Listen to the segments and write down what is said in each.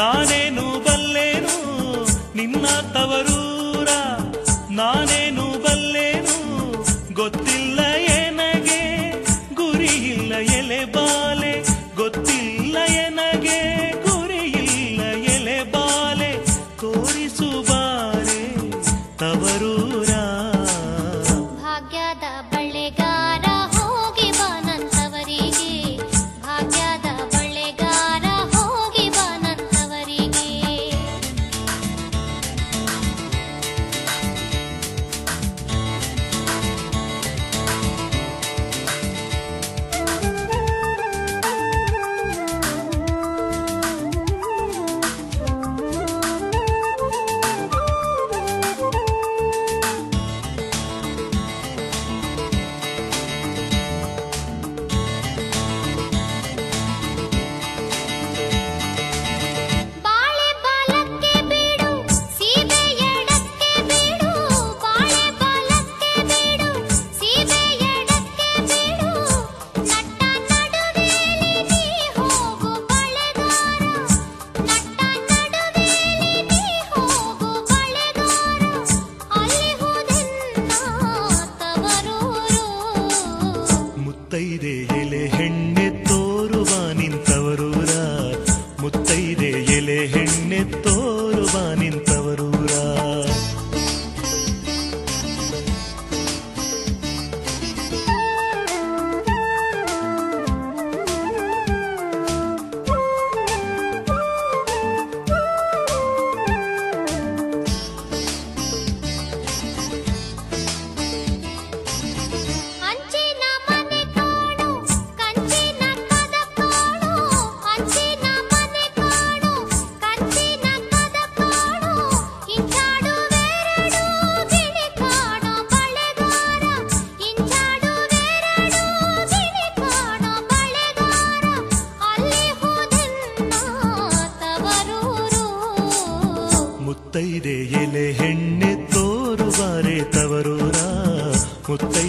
ನಾನೇನು ಬಲ್ಲೇನು? ನಿನ್ನ ತವರೂರ ನಾನೇನು ಬಲ್ಲೇನು? ಗೊತ್ತಿಲ್ಲ ಎನಗೆ ಗುರಿ ಇಲ್ಲ ಎಲೆ ಬಾಲೆ. ಗೊತ್ತಿಲ್ಲ ಎನಗೆ ಗುರಿ ಇಲ್ಲ ಎಲೆ ಬಾಲೆ. ತೋರಿಸುಬಾರೆ ತವರೂರ.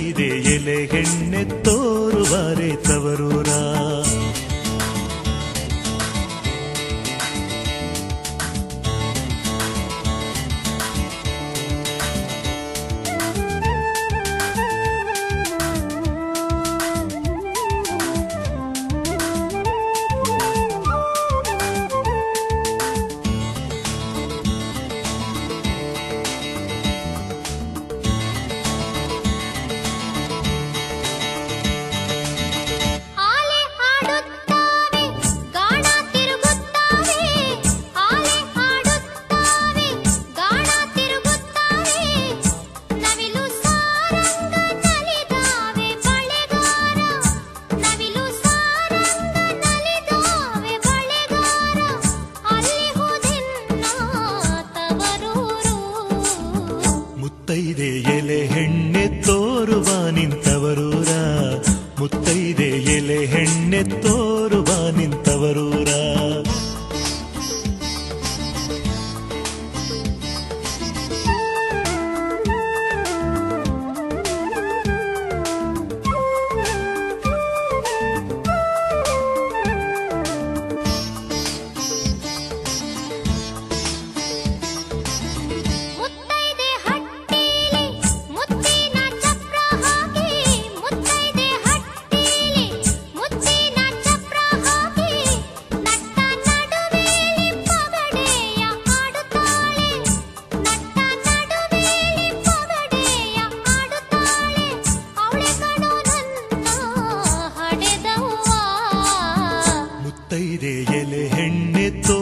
ಸೀರೆ ಎಲೆ ಹೆಣ್ಣೆ ತೋರುವರೆ ತವರೂರ. ಮುತ್ತೈದೆ ಎಲೆ ಹೆಣ್ಣೆತ್ತೋ ಎಲೆ ಹೆಣ್ಣೆತ್ತೋ